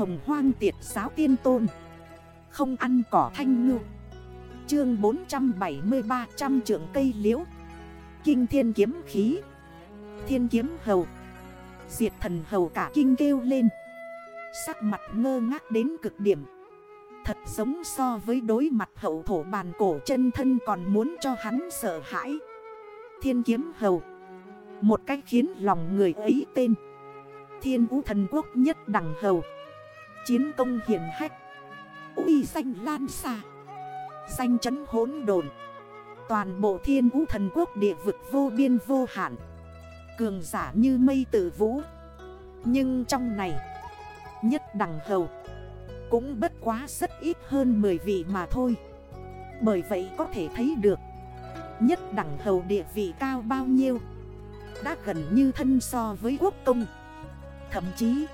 hồng hoang tiệt giáo tiên tôn. Không ăn cỏ thanh ngư. Chương 473 trăm trưởng cây liễu. Kinh thiên kiếm khí. Thiên kiếm hầu. Diệt thần hầu cả kinh kêu lên. Sắc mặt ngơ ngác đến cực điểm. Thật giống so với đối mặt hậu thổ bàn cổ chân thân còn muốn cho hắn sợ hãi. Thiên kiếm hầu. Một cách khiến lòng người ấy tên. Thiên vũ thần quốc nhất đẳng hầu. Chiến công hiển hách. Uy danh lan xa. Danh chấn hốn đồn Toàn bộ thiên vũ thần quốc địa vực vô biên vô hạn. Cường giả như mây tử vũ. Nhưng trong này, Nhất đẳng hầu Cũng bất quá rất ít hơn 10 vị mà thôi. Bởi vậy có thể thấy được, Nhất đẳng hầu địa vị cao bao nhiêu, Đã gần như thân so với quốc công. Thậm chí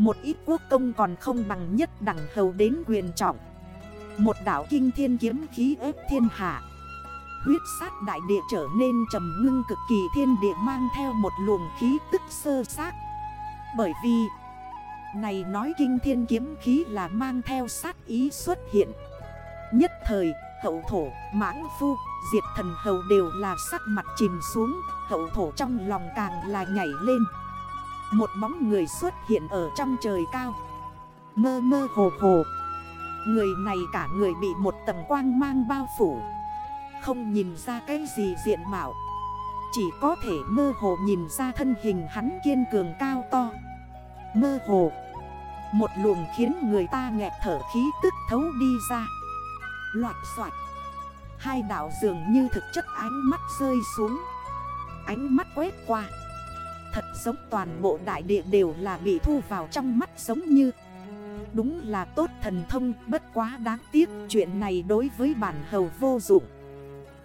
một ít quốc công còn không bằng nhất đẳng hầu đến quyền trọng. Một đảo kinh thiên kiếm khí ép thiên hạ. Huyết sát đại địa trở nên trầm ngưng cực kỳ thiên địa mang theo một luồng khí tức sơ sát. Bởi vì Này nói kinh thiên kiếm khí là mang theo sát ý xuất hiện. Nhất thời hậu thổ, mãng phu, diệt thần hầu đều là sắc mặt chìm xuống Hậu thổ trong lòng càng là nhảy lên. Một bóng người xuất hiện ở trong trời cao. Mơ mơ hồ hồ. Người này cả người bị một tầng quang mang bao phủ. Không nhìn ra cái gì diện mạo. Chỉ có thể mơ hồ nhìn ra thân hình hắn kiên cường cao to. Mơ hồ. Một luồng khiến người ta nghẹt thở khí tức thấu đi ra. Loạt soạt Hai đảo dường như thực chất ánh mắt rơi xuống. Ánh mắt quét qua. Thật giống toàn bộ đại địa đều là bị thu vào trong mắt giống như. Đúng là tốt thần thông, bất quá đáng tiếc Chuyện này đối với bản hầu vô dụng.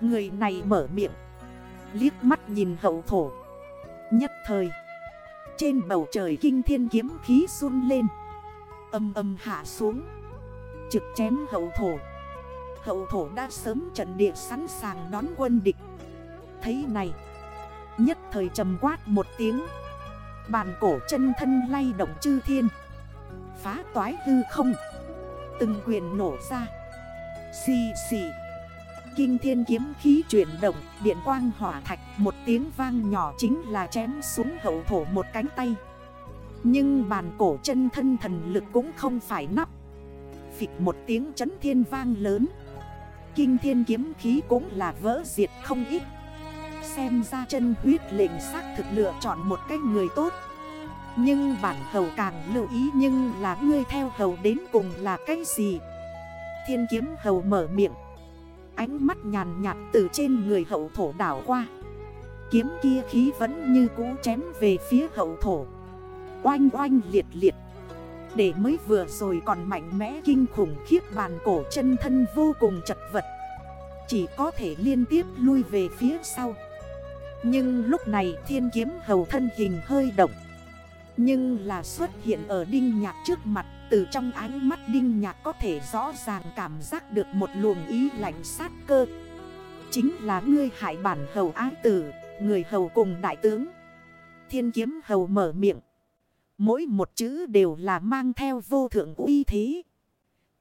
Người này mở miệng, Liếc mắt nhìn hậu thổ. Nhất thời, Trên bầu trời kinh thiên kiếm khí xuân lên. Âm âm hạ xuống, Trực chém hậu thổ. Hậu thổ đã sớm trận địa sẵn sàng đón quân địch. Thấy này Nhất thời trầm quát một tiếng. Bàn cổ chân thân lay động chư thiên. Phá toái hư không. Từng quyền nổ ra. Xì xì. Kinh thiên kiếm khí chuyển động, Điện quang hỏa thạch, Một tiếng vang nhỏ chính là chém xuống hậu thổ một cánh tay. Nhưng bàn cổ chân thân thần lực cũng không phải nắp. Phịch một tiếng chấn thiên vang lớn. Kinh thiên kiếm khí cũng là vỡ diệt không ít. Xem ra chân huyết lệnh xác thực lựa chọn một cách người tốt. Nhưng bản hầu càng lưu ý nhưng là ngươi theo hầu đến cùng là cái gì? Thiên kiếm hầu mở miệng. Ánh mắt nhàn nhạt từ trên người hậu thổ đảo qua. Kiếm kia khí vẫn như cũ chém về phía hậu thổ. Oanh oanh liệt liệt. Để mới vừa rồi còn mạnh mẽ kinh khủng khiếp bàn cổ chân thân vô cùng chật vật. Chỉ có thể liên tiếp lui về phía sau. Nhưng lúc này thiên kiếm hầu thân hình hơi động Nhưng là xuất hiện ở đinh nhạc trước mặt, Từ trong ánh mắt đinh nhạc có thể rõ ràng cảm giác được một luồng ý lạnh sát cơ Chính là ngươi hại bản hầu ái tử, Người hầu cùng đại tướng Thiên kiếm hầu mở miệng Mỗi một chữ đều là mang theo vô thượng uy thế.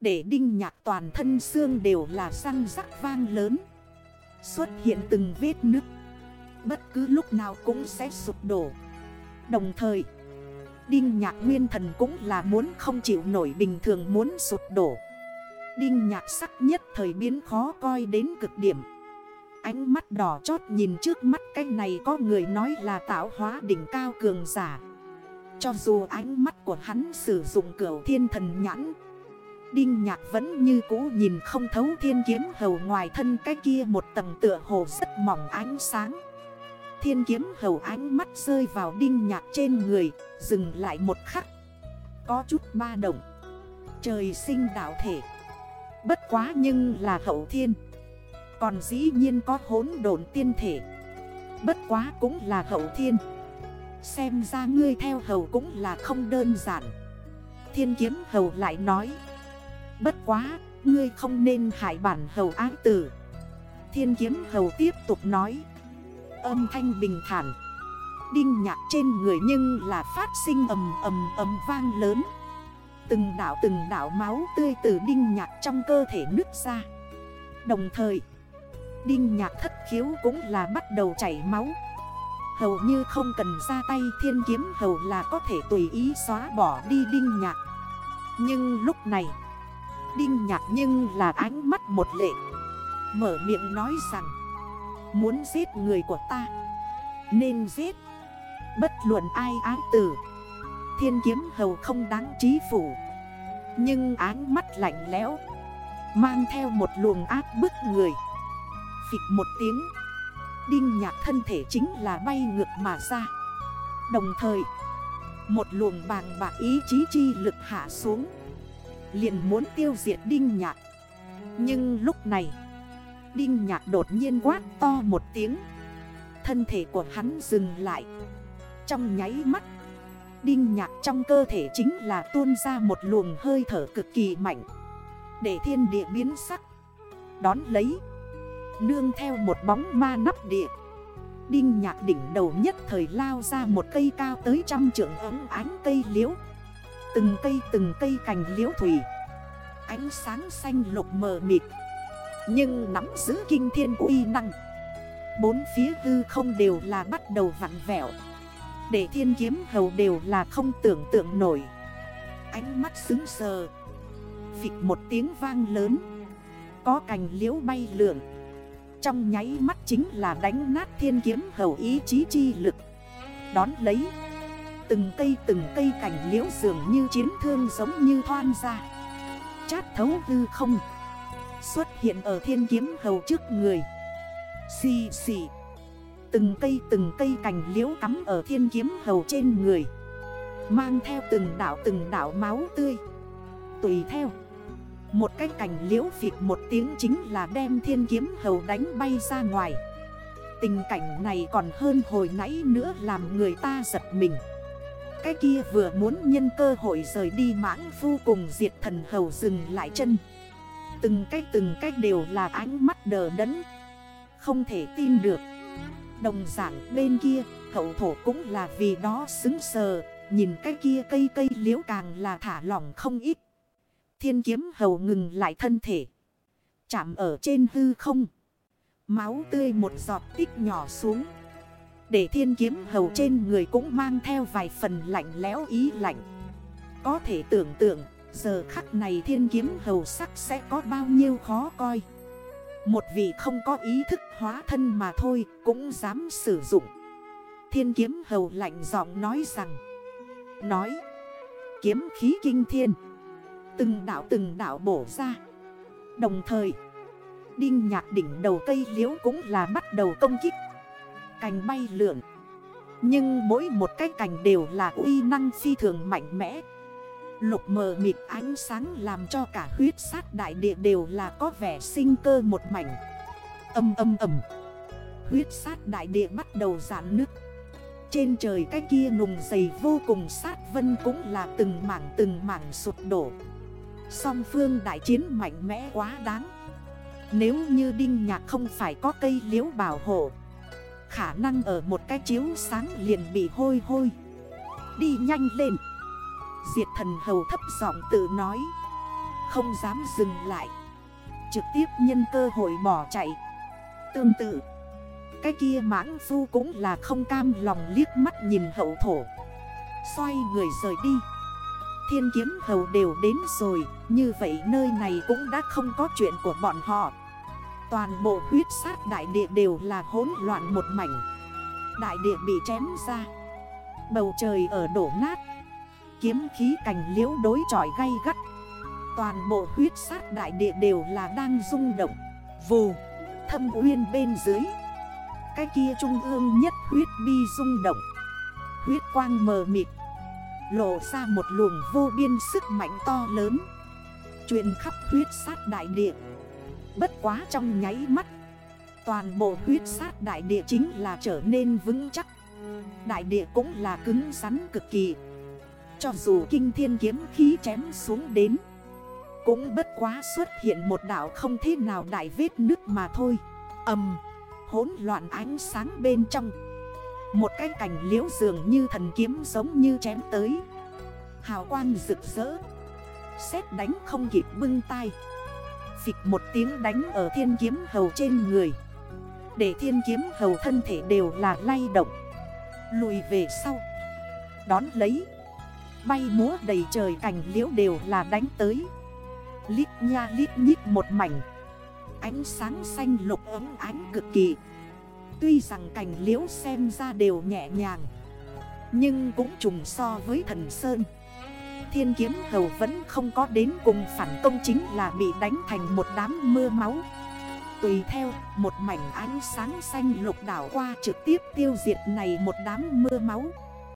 Để đinh nhạc toàn thân xương đều là răng rắc vang lớn. Xuất hiện từng vết nứt. Bất cứ lúc nào cũng sẽ sụp đổ. Đồng thời, đinh nhạc nguyên thần cũng là muốn không chịu nổi bình thường muốn sụp đổ. Đinh nhạc sắc nhất thời biến khó coi đến cực điểm. Ánh mắt đỏ chót nhìn trước mắt cái này có người nói là tạo hóa đỉnh cao cường giả. Cho dù ánh mắt của hắn sử dụng cửa thiên thần nhãn Đinh nhạc vẫn như cũ nhìn không thấu thiên kiếm hầu ngoài thân cái kia một tầng tựa hồ rất mỏng ánh sáng Thiên kiếm hầu ánh mắt rơi vào đinh nhạc trên người Dừng lại một khắc. Có chút ba động. Trời sinh đạo thể. Bất quá nhưng là hậu thiên. Còn dĩ nhiên có hốn độn tiên thể. Bất quá cũng là hậu thiên. Xem ra ngươi theo hầu cũng là không đơn giản. Thiên kiếm hầu lại nói. Bất quá, ngươi không nên hại bản hầu ái tử. Thiên kiếm hầu tiếp tục nói. Âm thanh bình thản. Đinh nhạc trên người nhưng là phát sinh ầm ầm ầm vang lớn. Từng đảo từng đảo máu tươi từ đinh nhạc trong cơ thể nứt ra. Đồng thời, Đinh nhạc thất khiếu cũng là bắt đầu chảy máu. Hầu như không cần ra tay thiên kiếm hầu là có thể tùy ý xóa bỏ đi đinh nhạc. Nhưng lúc này, Đinh nhạc nhưng là ánh mắt một lệ, Mở miệng nói rằng Muốn giết người của ta. Nên giết. Bất luận ai ái tử. Thiên kiếm hầu không đáng trí phủ. Nhưng áng mắt lạnh lẽo. Mang theo một luồng ác bức người. Phịch một tiếng. Đinh nhạc thân thể chính là bay ngược mà ra. Đồng thời, Một luồng bàng bạc ý chí chi lực hạ xuống. Liền muốn tiêu diệt đinh nhạc. Nhưng lúc này Đinh nhạc đột nhiên quát to một tiếng. Thân thể của hắn dừng lại. Trong nháy mắt, Đinh nhạc trong cơ thể chính là tuôn ra một luồng hơi thở cực kỳ mạnh. Để thiên địa biến sắc, Đón lấy, Nương theo một bóng ma nắp địa. Đinh nhạc đỉnh đầu nhất thời lao ra một cây cao tới trăm trượng ấm ánh cây liễu. Từng cây từng cây cành liễu thủy. Ánh sáng xanh lục mờ mịt. Nhưng nắm giữ kinh thiên uy năng. Bốn phía hư không đều là bắt đầu vặn vẹo. Để thiên kiếm hầu đều là không tưởng tượng nổi. Ánh mắt xứng sờ. Phịch một tiếng vang lớn. Có cành liễu bay lượn. Trong nháy mắt chính là đánh nát thiên kiếm hầu ý chí chi lực. Đón lấy. Từng cây từng cây cảnh liễu dường như chiến thương giống như thoan ra. Chát thấu hư không hiện ở thiên kiếm hầu trước người. Xì xì. Từng cây từng cây cành liễu cắm ở thiên kiếm hầu trên người. Mang theo từng đảo từng đảo máu tươi. Tùy theo. Một cái cành liễu phịt một tiếng chính là đem thiên kiếm hầu đánh bay ra ngoài. Tình cảnh này còn hơn hồi nãy nữa làm người ta giật mình. Cái kia vừa muốn nhân cơ hội rời đi mãng phu cùng diệt thần hầu dừng lại chân. Từng cái từng cách đều là ánh mắt đờ đẫn. Không thể tin được. Đồng giảng bên kia, hậu thổ cũng là vì đó xứng sờ. Nhìn cái kia cây cây liễu càng là thả lỏng không ít. Thiên kiếm hầu ngừng lại thân thể. Chạm ở trên hư không. Máu tươi một giọt tích nhỏ xuống. Để thiên kiếm hầu trên người cũng mang theo vài phần lạnh lẽo ý lạnh. Có thể tưởng tượng Giờ khắc này thiên kiếm hầu sắc sẽ có bao nhiêu khó coi. Một vị không có ý thức hóa thân mà thôi Cũng dám sử dụng. Thiên kiếm hầu lạnh giọng nói rằng, Nói, Kiếm khí kinh thiên, Từng đảo từng đảo bổ ra. Đồng thời, Đinh nhạc đỉnh đầu cây liễu cũng là bắt đầu công kích, Cành bay lượn. Nhưng mỗi một cái cành đều là uy năng phi thường mạnh mẽ Lục mờ mịt ánh sáng làm cho cả huyết sát đại địa đều là có vẻ sinh cơ một mảnh. Âm âm âm. Huyết sát đại địa bắt đầu giãn nứt. Trên trời cái kia nùng dày vô cùng sát vân cũng là từng mảng từng mảng sụt đổ. Song phương đại chiến mạnh mẽ quá đáng. Nếu như Đinh Nhạc không phải có cây liễu bảo hộ, Khả năng ở một cái chiếu sáng liền bị hôi hôi. Đi nhanh lên. Diệt thần hầu thấp giọng tự nói. Không dám dừng lại. Trực tiếp nhân cơ hội bỏ chạy. Tương tự, Cái kia mãng phu cũng là không cam lòng liếc mắt nhìn hậu thổ. Xoay người rời đi. Thiên kiếm hầu đều đến rồi, Như vậy nơi này cũng đã không có chuyện của bọn họ. Toàn bộ huyết sát đại địa đều là hỗn loạn một mảnh. Đại địa bị chém ra. Bầu trời ở đổ nát. Kiếm khí cành liễu đối tròi gay gắt. Toàn bộ huyết sát đại địa đều là đang rung động. Vù, Thâm uyên bên dưới. Cái kia trung ương nhất huyết bi rung động. Huyết quang mờ mịt. Lộ ra một luồng vô biên sức mạnh to lớn. Truyền khắp huyết sát đại địa. Bất quá trong nháy mắt, Toàn bộ huyết sát đại địa chính là trở nên vững chắc. Đại địa cũng là cứng rắn cực kỳ. Cho dù kinh thiên kiếm khí chém xuống đến. Cũng bất quá xuất hiện một đảo không thế nào đại vết nước mà thôi. Âm hỗn loạn ánh sáng bên trong. Một cái cảnh liễu dường như thần kiếm giống như chém tới. Hào quang rực rỡ. Xét đánh không kịp bưng tay Phịch một tiếng đánh ở thiên kiếm hầu trên người. Để thiên kiếm hầu thân thể đều là lay động. Lùi về sau. Đón lấy. Bay múa đầy trời cảnh liễu đều là đánh tới. Lít nha lít nhít một mảnh. Ánh sáng xanh lục ấm ánh cực kỳ. Tuy rằng cảnh liễu xem ra đều nhẹ nhàng, Nhưng cũng trùng so với thần Sơn. Thiên kiếm hầu vẫn không có đến cùng phản công chính là bị đánh thành một đám mưa máu. Tùy theo, một mảnh ánh sáng xanh lục đảo qua trực tiếp tiêu diệt này một đám mưa máu.